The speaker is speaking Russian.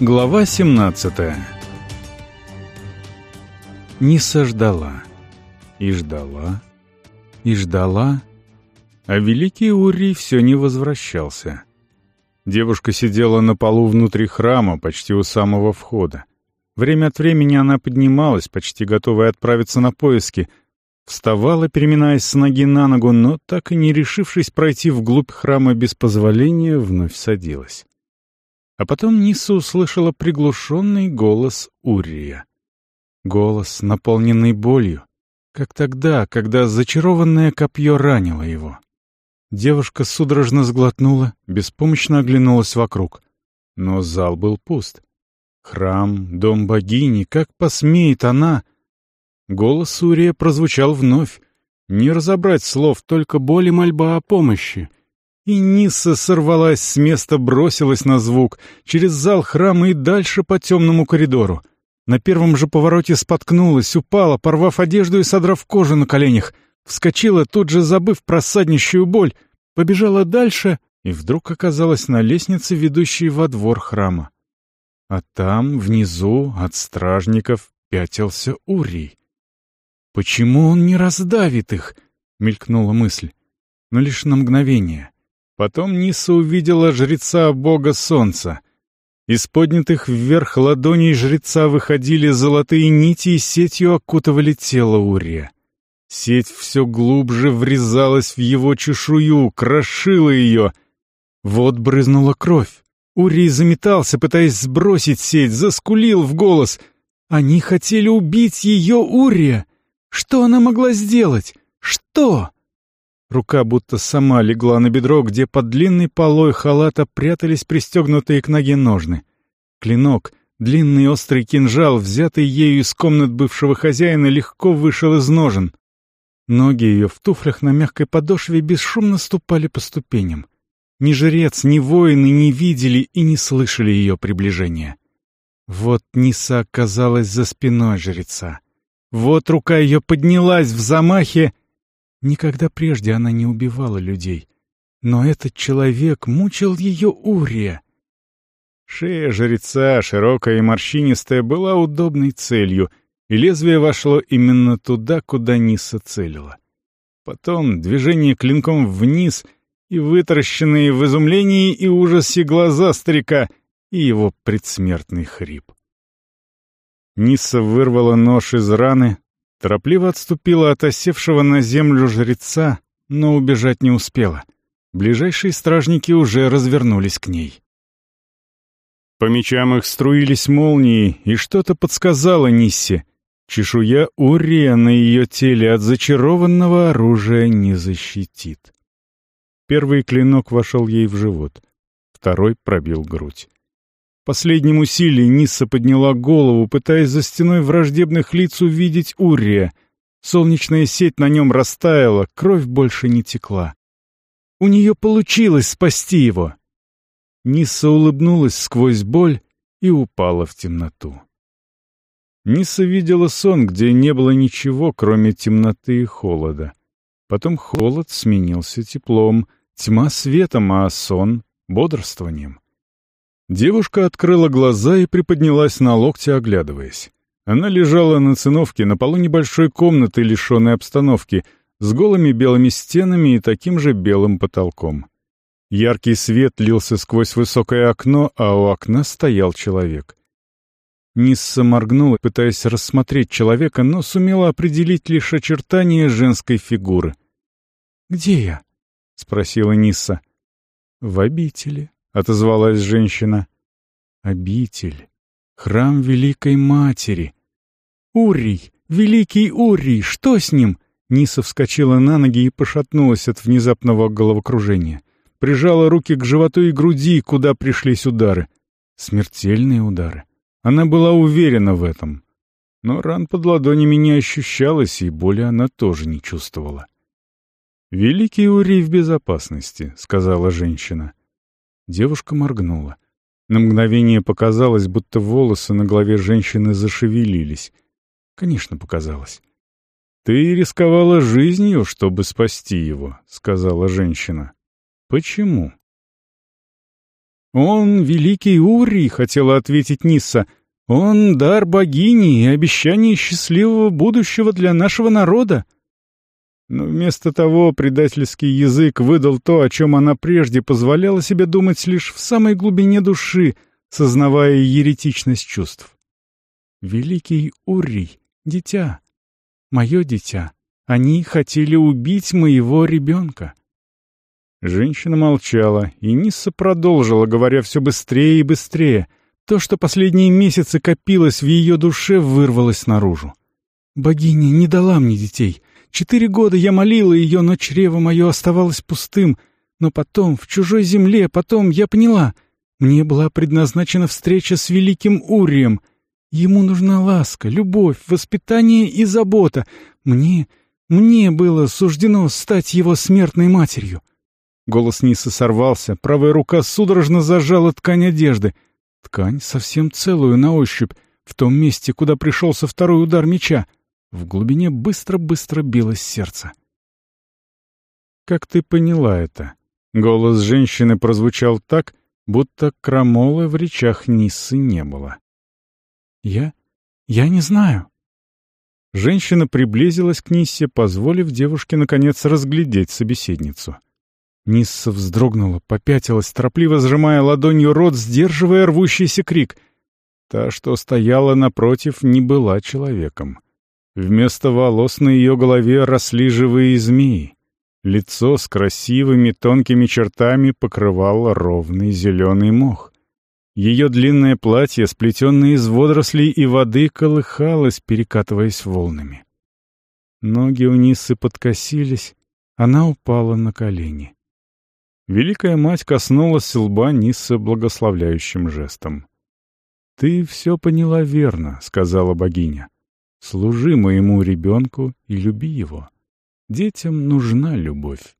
Глава 17 Ниса ждала. И ждала. И ждала. А великий Урий все не возвращался. Девушка сидела на полу внутри храма, почти у самого входа. Время от времени она поднималась, почти готовая отправиться на поиски, вставала, переминаясь с ноги на ногу, но, так и не решившись пройти вглубь храма без позволения, вновь садилась. А потом Ниса услышала приглушенный голос Урия. Голос, наполненный болью, как тогда, когда зачарованное копье ранило его. Девушка судорожно сглотнула, беспомощно оглянулась вокруг. Но зал был пуст. Храм, дом богини, как посмеет она... Голос Урия прозвучал вновь. Не разобрать слов, только боль и мольба о помощи — и Нисса сорвалась с места, бросилась на звук, через зал храма и дальше по темному коридору. На первом же повороте споткнулась, упала, порвав одежду и содрав кожу на коленях. Вскочила, тут же забыв про саднищую боль, побежала дальше и вдруг оказалась на лестнице, ведущей во двор храма. А там, внизу, от стражников, пятился Урий. «Почему он не раздавит их?» — мелькнула мысль. Но лишь на мгновение. Потом Ниса увидела жреца бога солнца. Из поднятых вверх ладоней жреца выходили золотые нити и сетью окутывали тело Урия. Сеть все глубже врезалась в его чешую, крошила ее. Вот брызнула кровь. Урий заметался, пытаясь сбросить сеть, заскулил в голос. Они хотели убить ее, Урия. Что она могла сделать? Что? Рука будто сама легла на бедро, где под длинной полой халата прятались пристегнутые к ноге ножны. Клинок, длинный острый кинжал, взятый ею из комнат бывшего хозяина, легко вышел из ножен. Ноги ее в туфлях на мягкой подошве бесшумно ступали по ступеням. Ни жрец, ни воины не видели и не слышали ее приближения. Вот Ниса оказалась за спиной жреца. Вот рука ее поднялась в замахе, Никогда прежде она не убивала людей. Но этот человек мучил ее Урия. Шея жреца, широкая и морщинистая, была удобной целью, и лезвие вошло именно туда, куда Ниса целила. Потом движение клинком вниз и вытаращенные в изумлении и ужасе глаза старика и его предсмертный хрип. Ниса вырвала нож из раны, Торопливо отступила от осевшего на землю жреца, но убежать не успела. Ближайшие стражники уже развернулись к ней. По мечам их струились молнии, и что-то подсказало Ниссе. Чешуя Урия на ее теле от зачарованного оружия не защитит. Первый клинок вошел ей в живот, второй пробил грудь последнем усилии Нисса подняла голову, пытаясь за стеной враждебных лиц увидеть Урия. Солнечная сеть на нем растаяла, кровь больше не текла. У нее получилось спасти его. Нисса улыбнулась сквозь боль и упала в темноту. Нисса видела сон, где не было ничего, кроме темноты и холода. Потом холод сменился теплом, тьма светом, а сон — бодрствованием. Девушка открыла глаза и приподнялась на локте, оглядываясь. Она лежала на циновке на полу небольшой комнаты, лишенной обстановки, с голыми белыми стенами и таким же белым потолком. Яркий свет лился сквозь высокое окно, а у окна стоял человек. Нисса моргнула, пытаясь рассмотреть человека, но сумела определить лишь очертания женской фигуры. «Где я?» — спросила Нисса. «В обители», — отозвалась женщина. «Обитель. Храм Великой Матери. Урий! Великий Урий! Что с ним?» Ниса вскочила на ноги и пошатнулась от внезапного головокружения. Прижала руки к животу и груди, куда пришлись удары. Смертельные удары. Она была уверена в этом. Но ран под ладонями не ощущалось, и боли она тоже не чувствовала. «Великий Урий в безопасности», — сказала женщина. Девушка моргнула. На мгновение показалось, будто волосы на голове женщины зашевелились. Конечно, показалось. «Ты рисковала жизнью, чтобы спасти его», — сказала женщина. «Почему?» «Он великий Урий», — хотела ответить Нисса. «Он дар богини и обещание счастливого будущего для нашего народа». Но вместо того предательский язык выдал то, о чем она прежде позволяла себе думать лишь в самой глубине души, сознавая еретичность чувств. «Великий Урий, дитя, мое дитя, они хотели убить моего ребенка». Женщина молчала, и Нисса продолжила, говоря все быстрее и быстрее. То, что последние месяцы копилось в ее душе, вырвалось наружу. «Богиня не дала мне детей. Четыре года я молила ее, но чрево мое оставалось пустым. Но потом, в чужой земле, потом я поняла. Мне была предназначена встреча с великим Урием. Ему нужна ласка, любовь, воспитание и забота. Мне, мне было суждено стать его смертной матерью. Голос Нисы сорвался, правая рука судорожно зажала ткань одежды. Ткань совсем целую на ощупь, в том месте, куда пришелся второй удар меча. В глубине быстро-быстро билось сердце. «Как ты поняла это?» Голос женщины прозвучал так, будто крамолы в речах Ниссы не было. «Я? Я не знаю». Женщина приблизилась к Ниссе, позволив девушке, наконец, разглядеть собеседницу. Нисса вздрогнула, попятилась, торопливо сжимая ладонью рот, сдерживая рвущийся крик. Та, что стояла напротив, не была человеком. Вместо волос на ее голове росли живые змеи. Лицо с красивыми тонкими чертами покрывал ровный зеленый мох. Ее длинное платье, сплетенное из водорослей и воды, колыхалось, перекатываясь волнами. Ноги у Ниссы подкосились, она упала на колени. Великая мать коснулась лба Ниссы благословляющим жестом. «Ты все поняла верно», — сказала богиня. Служи моему ребенку и люби его. Детям нужна любовь.